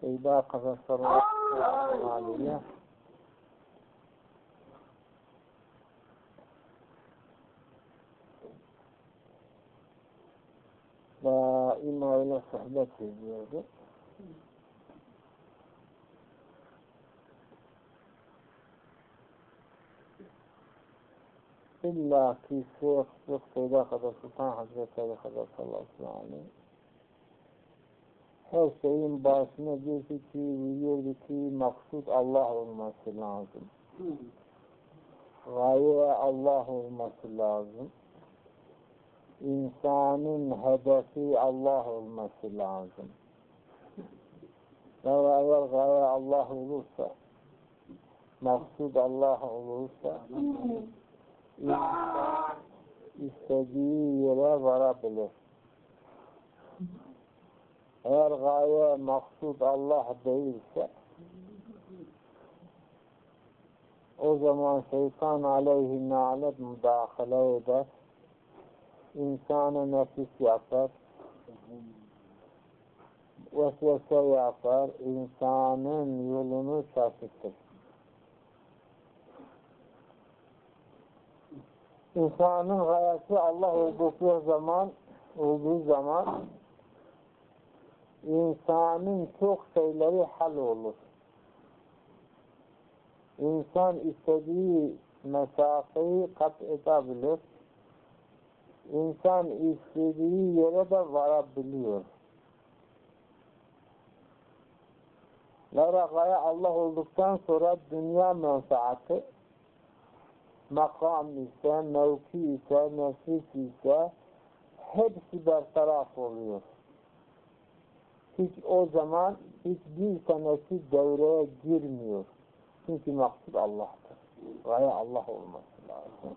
سيباقة فسر علينا فإما إلى صحبته زيادة إلا في سيخ سيخ خضر سلطان حضرت هذا خبر صلى الله عليه وسلم. Her şeyin başına bir fikri biliyordu ki maksud Allah olması lazım. Gaye Allah olması lazım. İnsanın hedefi Allah olması lazım. Eğer, eğer gaye Allah olursa, maksud Allah olursa, insan istediği yere varabilir. Eğer gaye, maksud Allah değilse, o zaman şeytan aleyhi nalet müdahale eder, insana nefis yapar, vesvese yapar, insanın yolunu şaşırtır. İnsanın gayesi Allah oldukları zaman olduğu zaman insanın çok şeyleri hal olur. İnsan istediği mesafeyi kat edebilir. İnsan istediği yere de varabiliyor. Lara Allah olduktan sonra dünya menfaati makam ise, mevki ise, nefis ise hepsi bertaraf oluyor. Hiç o zaman hiçbir tanesi devreye girmiyor. Çünkü maksud Allah'tır. Gaye Allah olması lazım.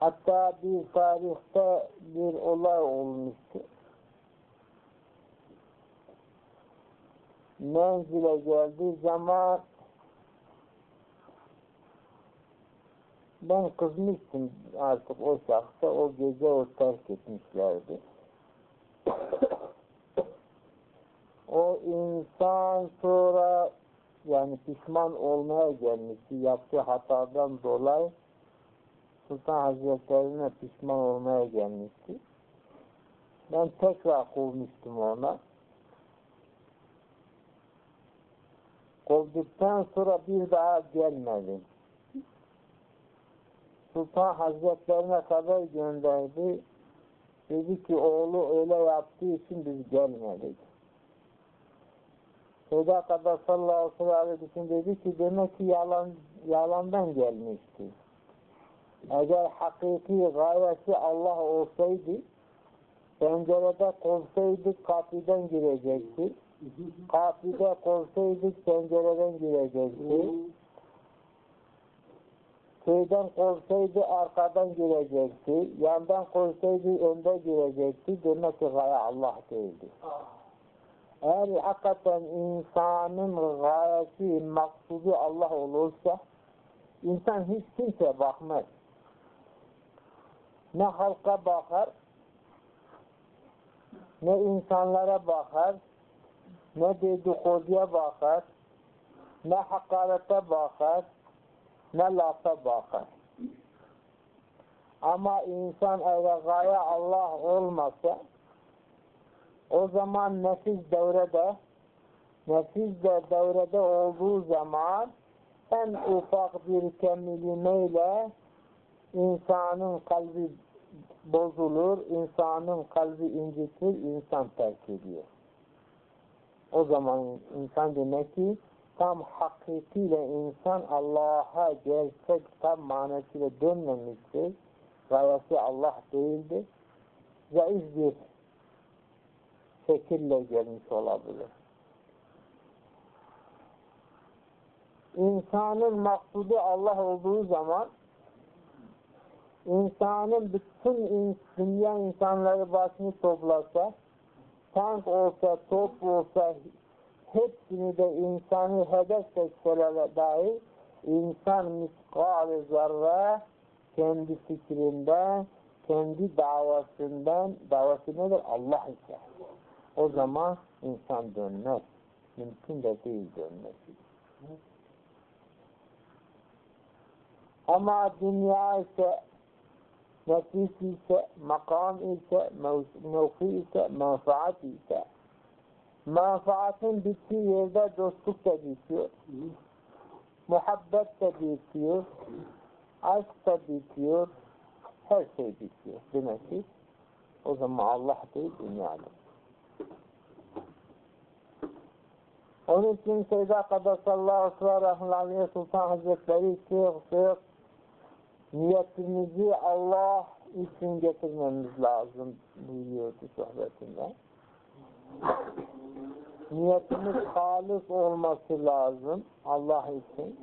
Hatta bir tarihte bir olay olmuştu. Menzile geldiği zaman ben kızmıştım artık o şahsa o gece o terk etmişlerdi. o insan sonra yani pişman olmaya gelmişti yaptığı hatadan dolayı Sultan Hazretlerine pişman olmaya gelmişti. Ben tekrar kovmuştum ona. Kovduktan sonra bir daha gelmedi. Sultan Hazretlerine kadar gönderdi. Dedi ki oğlu öyle yaptığı için biz gelmedik. Seyda kadar sallallahu aleyhi ve dedi ki demek ki yalan, yalandan gelmişti. Eğer hakiki gayesi Allah olsaydı pencerede kovsaydık kapıdan girecekti. Kapıda kovsaydık pencereden girecekti. Köyden kovsaydı arkadan girecekti. Yandan kovsaydı önde girecekti. Demek ki gaye Allah değildi. Eğer hakikaten insanın gayesi, maksudu Allah olursa insan hiç kimse bakmaz ne halka bakar, ne insanlara bakar, ne dedikoduya bakar, ne hakarete bakar, ne lafa bakar. Ama insan eğer gaye Allah olmasa, o zaman nefis devrede, nefis de devrede olduğu zaman en ufak bir kemilimeyle insanın kalbi bozulur, insanın kalbi incitir, insan terk ediyor. O zaman insan demek ki tam hakikiyle insan Allah'a gerçek tam manasıyla dönmemiştir. Gayesi Allah değildir. Zayıf bir şekille gelmiş olabilir. İnsanın maksudu Allah olduğu zaman insanın bütün dünya insanları başını toplasa, tank olsa, top olsa, hepsini de insanı hedef seçseler dahi insan miskal zarra kendi fikrinden, kendi davasından, davası nedir? Allah ise. O zaman insan dönmez. Mümkün de değil dönmesi. Ama dünya ise nefis ise, makam ise, mevki ise, menfaat ise menfaatın bittiği yerde dostluk da bitiyor. Muhabbet de bitiyor. Aşk da bitiyor. Her şey bitiyor. Demek ki o zaman Allah değil dünyada. Onun için Seyda Kadasallahu aleyhi Sultan Hazretleri sık sık niyetimizi Allah için getirmemiz lazım buyuruyordu sohbetinde. Niyetimiz halis olması lazım Allah için.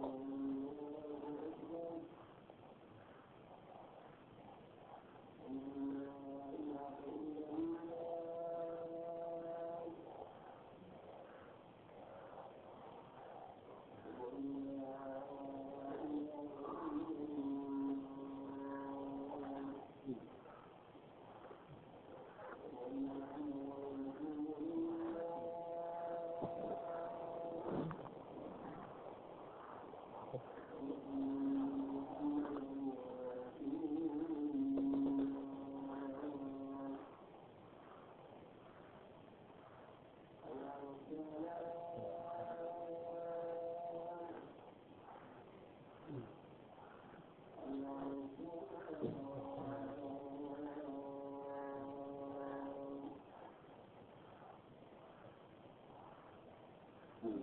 Thank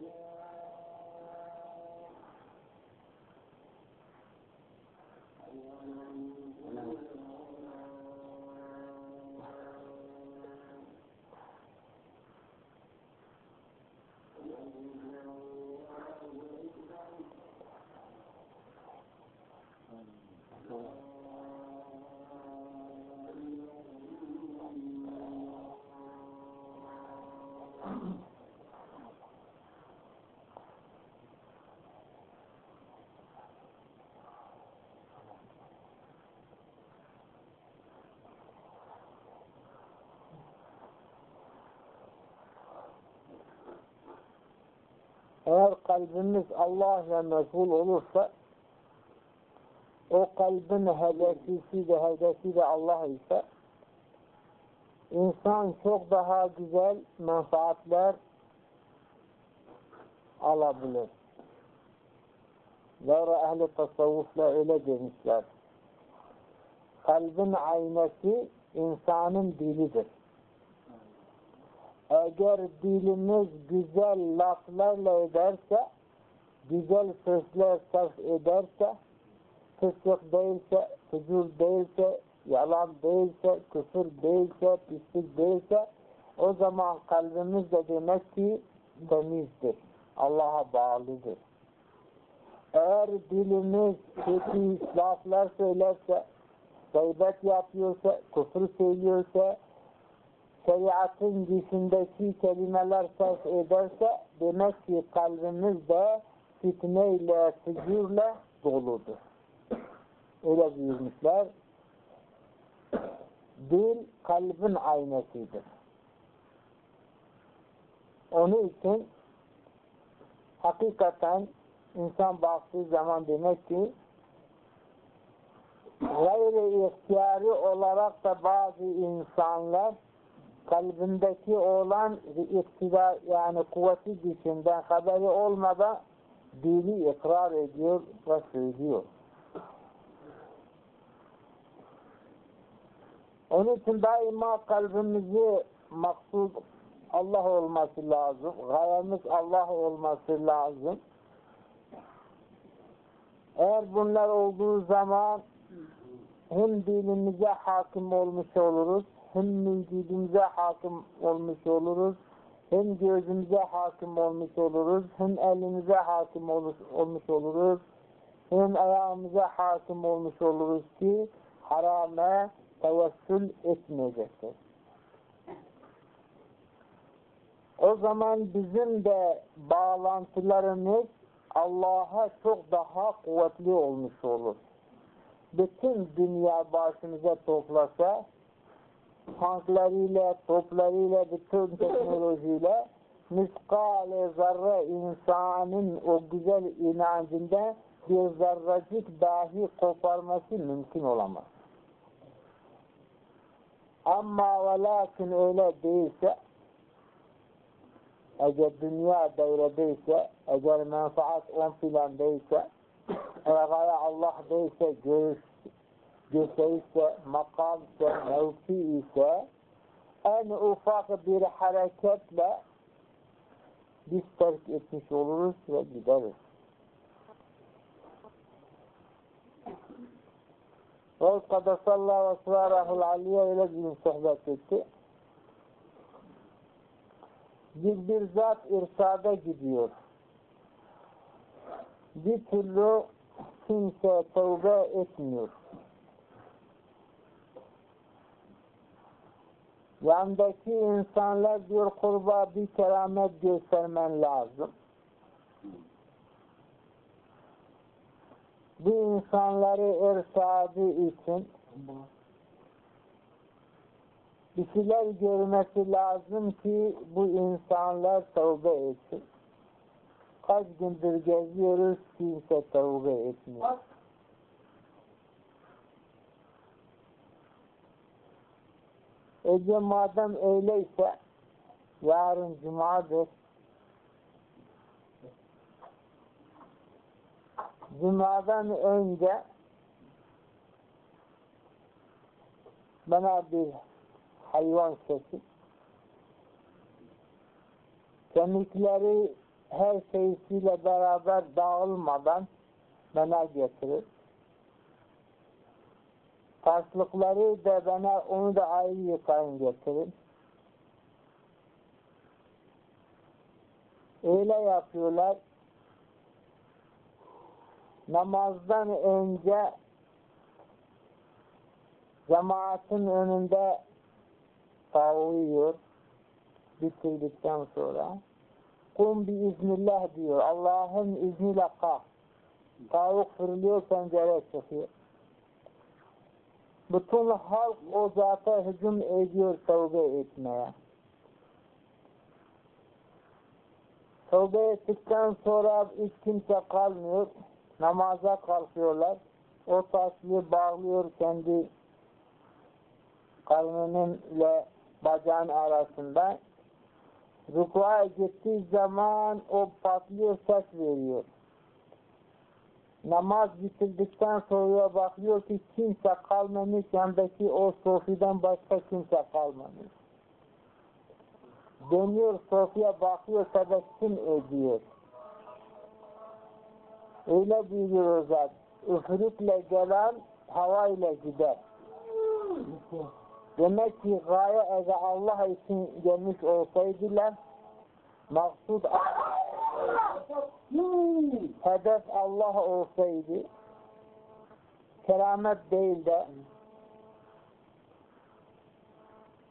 you. Kalbimiz Allah ile meşgul olursa o kalbin hedefisi de hedefi de Allah ise insan çok daha güzel menfaatler alabilir. Zara ehli tasavvufla öyle demişler. Kalbin aynası insanın dilidir eğer dilimiz güzel laflarla ederse, güzel sözler sarf ederse, fısık değilse, fücur değilse, yalan değilse, küfür değilse, pislik değilse, o zaman kalbimiz de demek ki temizdir. Allah'a bağlıdır. Eğer dilimiz kötü laflar söylerse, gıybet yapıyorsa, küfür söylüyorsa, şeriatın dışındaki kelimeler sarf ederse demek ki kalbimiz de fitneyle, fücurla doludur. Öyle buyurmuşlar. Dil kalbin aynasıdır. Onun için hakikaten insan baktığı zaman demek ki gayri ihtiyari olarak da bazı insanlar kalbindeki olan iktidar yani kuvveti gücünden haberi olmadan dini ikrar ediyor ve söylüyor. Onun için daima kalbimizi maksud Allah olması lazım. Gayemiz Allah olması lazım. Eğer bunlar olduğu zaman hem dinimize hakim olmuş oluruz, hem vücudumuza hakim olmuş oluruz, hem gözümüze hakim olmuş oluruz, hem elimize hakim olmuş oluruz, hem ayağımıza hakim olmuş oluruz ki harame tevessül etmeyecektir. O zaman bizim de bağlantılarımız Allah'a çok daha kuvvetli olmuş olur. Bütün dünya başımıza toplasa tanklarıyla, toplarıyla, bütün teknolojiyle miskale zarre insanın o güzel inancında bir zarracık dahi koparması mümkün olamaz. Ama ve lakin öyle değilse eğer dünya devredeyse, eğer menfaat on plandaysa, eğer Allah değilse, görüş, göse ise, makam ise, mevki ise, en ufak bir hareketle biz terk etmiş oluruz ve gideriz. Ve kadasallahu esrarahul aliye ile bir sohbet etti. Bir bir zat irsada gidiyor. Bir türlü kimse tövbe etmiyor. Yandaki insanlar diyor kurba bir keramet göstermen lazım. Bu insanları irsadı için bir şeyler görmesi lazım ki bu insanlar tövbe etsin. Kaç gündür geziyoruz kimse tövbe etmiyor. Ece madem öyleyse yarın cumadır Cuma'dan önce bana bir hayvan kesip kemikleri her şeysiyle beraber dağılmadan bana getirir. Taşlıkları da bana onu da ayrı yıkayın getirin. Öyle yapıyorlar. Namazdan önce cemaatin önünde tavuğuyor bitirdikten sonra kum bi iznillah diyor. Allah'ın izniyle kalk. Tavuk fırlıyor pencere çıkıyor. Bütün halk o zata hücum ediyor tövbe etmeye. Tövbe ettikten sonra hiç kimse kalmıyor. Namaza kalkıyorlar. O taşlığı bağlıyor kendi karnının ile bacağın arasında. Rükûa gittiği zaman o patlıyor, ses veriyor. Namaz bitirdikten sonra bakıyor ki kimse kalmamış, yanındaki o sofiden başka kimse kalmamış. Dönüyor sofya bakıyor, tebessüm ediyor. Öyle buyuruyor zat. Üfürükle gelen havayla gider. Demek ki gaye eğer Allah için gelmiş olsaydılar maksud hedef Allah olsaydı keramet değil de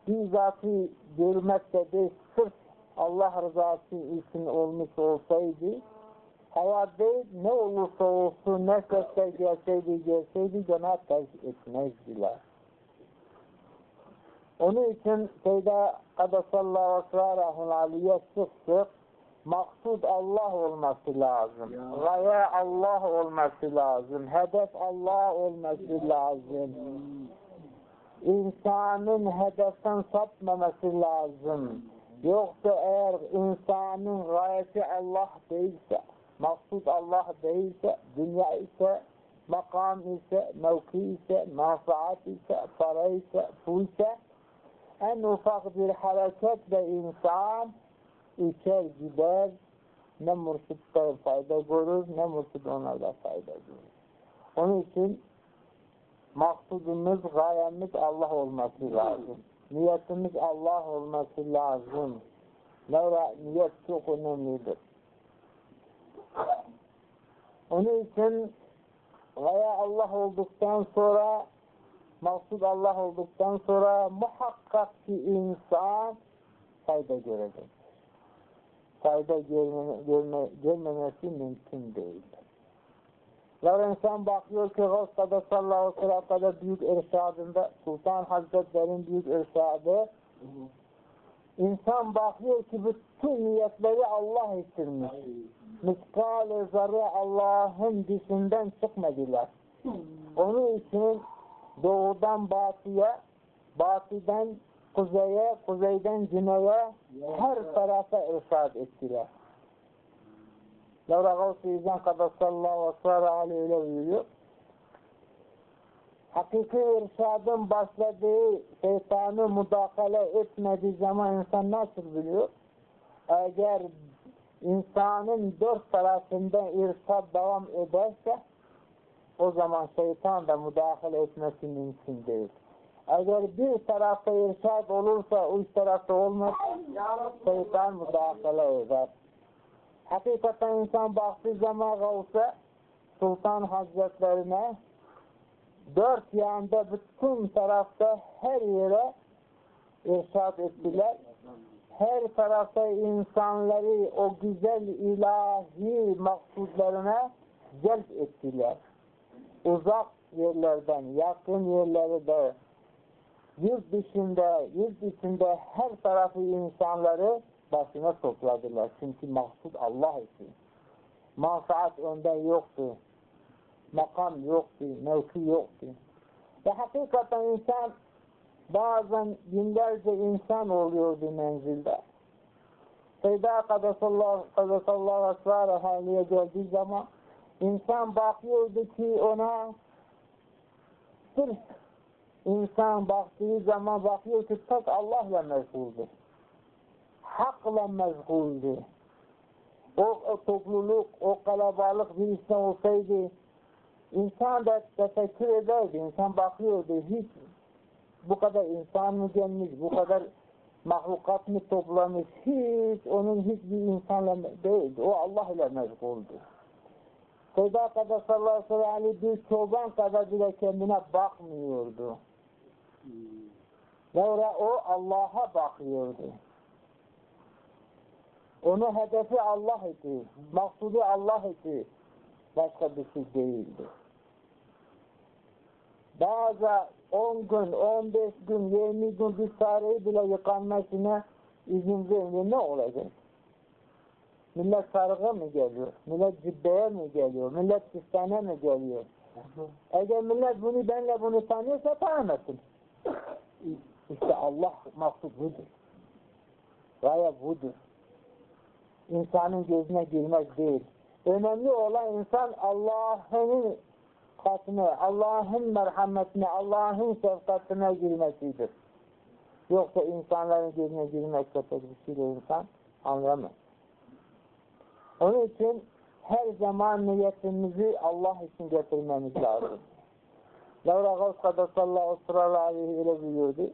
bizzatı görmekte değil sırf Allah rızası için olmuş olsaydı hava değil ne olursa olsun ne sesler gelseydi gelseydi cenab terk etmezdiler. Onun için Seyda Kadasallahu Esrarahul Aliye sık sık maksud Allah olması lazım. Gaye Allah olması lazım. Hedef Allah olması lazım. İnsanın hedeften sapmaması lazım. Yoksa eğer insanın gayesi Allah değilse, maksud Allah değilse, dünya ise, makam ise, mevki ise, menfaat ise, para ise, pul ise, en ufak bir hareketle insan içer gider, ne mürşitte fayda görür, ne mürşid onlarda fayda görür. Onun için maksudumuz, gayemiz Allah olması lazım. Niyetimiz Allah olması lazım. Neyra niyet çok önemlidir. Onun için gaye Allah olduktan sonra maksud Allah olduktan sonra muhakkak ki insan fayda görecek. Fayda görme, görme, görmemesi mümkün değil. Ya insan bakıyor ki Gavs'ta sallallahu sellem büyük irşadında Sultan Hazretleri'nin büyük irşadı İnsan bakıyor ki bütün niyetleri Allah ettirmiş. Miskal-i zarı Allah'ın dışından çıkmadılar. Onun için doğudan batıya, batıdan kuzeye, kuzeyden güneye her tarafa irşad ettiler. Lavra Gavs-ı İzan Kadassallahu ve aleyhi öyle buyuruyor. Hakiki irşadın başladığı şeytanı müdahale etmediği zaman insan nasıl biliyor? Eğer insanın dört tarafında irşad devam ederse o zaman şeytan da müdahale etmesi mümkün değil. Eğer bir tarafta irşad olursa üç tarafta olmaz, şeytan müdahale eder. Hakikaten insan baktığı zaman olsa Sultan Hazretlerine dört yanda bütün tarafta her yere irşad ettiler. Her tarafta insanları o güzel ilahi maksudlarına celp ettiler. Uzak yerlerden, yakın yerlerde, yurt dışında, yurt içinde her tarafı insanları başına topladılar. Çünkü maksud Allah için. Manfaat ondan yoktu. Makam yoktu, mevki yoktu. Ve hakikaten insan bazen binlerce insan oluyordu menzilde. Seyda Kadasallahu Esrar'a haliye geldiği zaman insan bakıyordu ki ona sırf insan baktığı zaman bakıyor ki tek Allah'la meşguldür. Hakla meşguldür. O, o topluluk, o kalabalık birisine olsaydı insan da tefekkür ederdi. İnsan bakıyordu. Hiç bu kadar insan mı gelmiş, bu kadar mahlukat mı toplamış, hiç onun hiçbir insanla değil. O Allah ile meşguldü. Kadar sallallahu aleyhi ve sellem bir çoban kadar bile kendine bakmıyordu. Ve o Allah'a bakıyordu. Onun hedefi Allah idi. Maksudu Allah idi. Başka bir şey değildi. Bazı 10 gün, 15 gün, 20 gün bir sarayı bile yıkanmasına izin vermiyor. Ne olacak? Millet sarığa mı geliyor? Millet cübbeye mi geliyor? Millet kistane mi geliyor? Eğer millet bunu benle bunu tanıyorsa tanımasın. İşte Allah maksud budur. Gaya budur. İnsanın gözüne girmek değil. Önemli olan insan Allah'ın katına, Allah'ın merhametine, Allah'ın şefkatine girmesidir. Yoksa insanların gözüne girmekse pek bir şey insan anlamaz. Onun için her zaman niyetimizi Allah için getirmemiz lazım. Lavra Gavs Kadasallahu sallallahu aleyhi öyle buyurdu.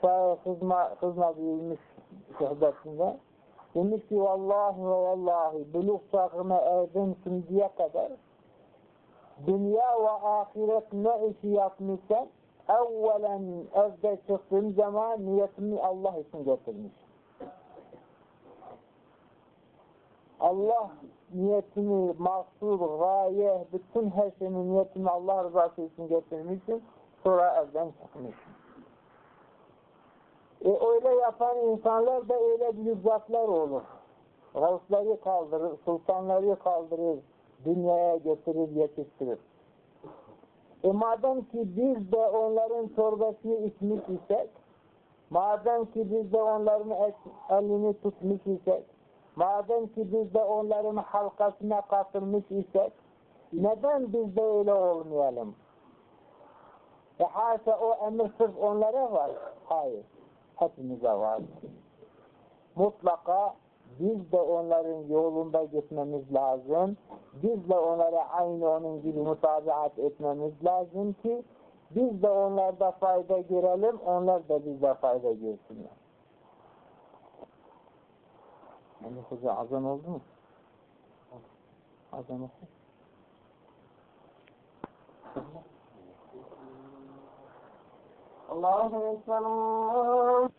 Şair kızma, kızma buyurmuş sohbetinde. Demiş ki vallahi ve vallahi buluğ çağına erdim şimdiye kadar dünya ve ahiret ne işi yapmışsam evvelen evde çıktığım zaman niyetimi Allah için getirmiş. Allah niyetini, mahsur, gaye, bütün her şeyin niyetini Allah rızası için getirmişsin. Sonra evden çıkmışsın. E öyle yapan insanlar da öyle büyük zatlar olur. Gavsları kaldırır, sultanları kaldırır, dünyaya getirir, yetiştirir. E madem ki biz de onların çorbasını içmiş isek, madem ki biz de onların elini tutmuş isek, madem ki biz de onların halkasına katılmış isek, neden biz de öyle olmayalım? E haşa o emir sırf onlara var. Hayır. Hepimize var. Mutlaka biz de onların yolunda gitmemiz lazım. Biz de onlara aynı onun gibi mutabiat etmemiz lazım ki biz de onlarda fayda görelim, onlar da bizde fayda görsünler. Ali Hoca azan oldu mu? Azan oku. Allahu Ekber.